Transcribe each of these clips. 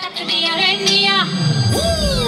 Mia, Mia.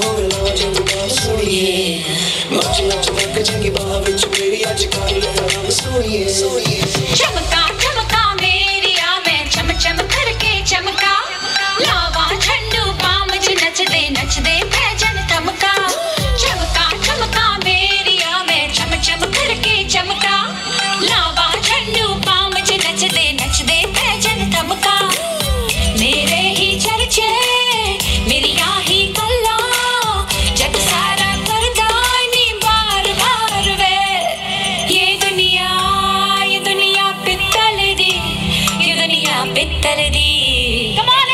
Challenge. Come on,